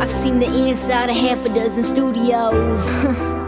I've seen the inside of half a dozen studios.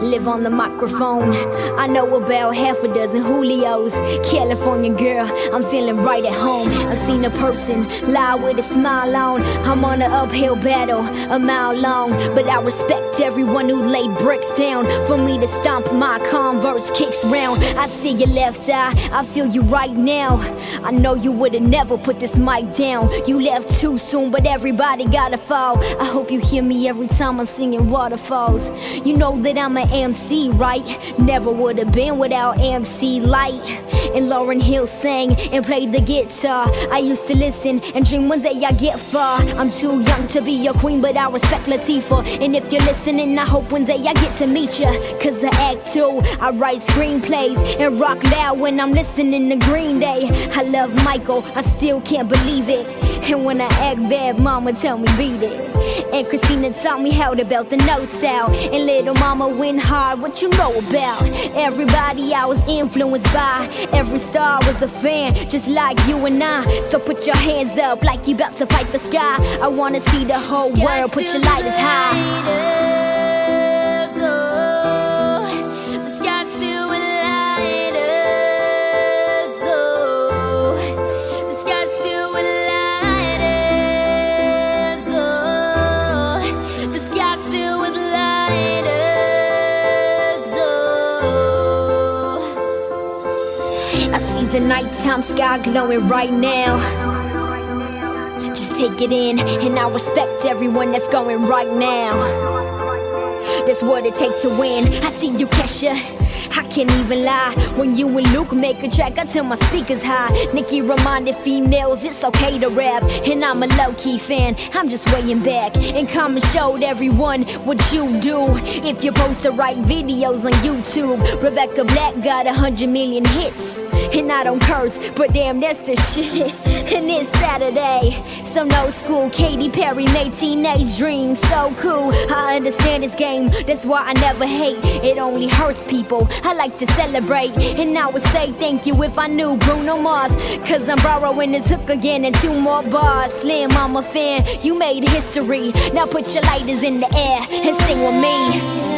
Live on the microphone. I know about half a dozen Julios. California girl, I'm feeling right at home. I've seen a person lie with a smile on. I'm on an uphill battle, a mile long. But I respect everyone who laid bricks down for me to stomp my converse kicks round. I see your left eye, I feel you right now. I know you would've never put this mic down. You left too soon, but everybody gotta fall. I hope you hear me every time I'm singing waterfalls. You know that I'm an MC, right? Never would have been without MC Lyte. And Lauryn Hill sang and played the guitar. I used to listen and dream one day I get far. I'm too young to be your queen, but I respect Latifah. And if you're listening, I hope one day I get to meet ya. Cause I act too, I write screenplays and rock loud when I'm listening to Green Day. I love Michael, I still can't believe it. And when I act bad, mama tell me beat it. And Christina taught me how to belt the notes out. And little mama went hard, what you know about? Everybody I was influenced by, every star was a fan, just like you and I. So put your hands up like you about to fight the sky. I wanna see the whole world, put your lighters high. I see the nighttime sky glowing right now. Just take it in, and I respect everyone that's going right now. That's what it takes to win. I see you, Kesha. I can't even lie. When you and Luke make a track, I tell my speakers high. Nikki reminded females it's okay to rap. And I'm a low key fan, I'm just weighing back. And come and showed everyone what you do. If you post the right videos on YouTube, Rebecca Black got a hundred million hits. And I don't curse, but damn, that's the shit. And it's Saturday. Some old school Katy Perry made teenage dreams so cool. I understand this game, that's why I never hate. It only hurts people. I like to celebrate. And I would say thank you if I knew Bruno Mars. Cause I'm borrowing his hook again and two more bars. Slim, I'm a fan. You made history. Now put your lighters in the air and sing with me.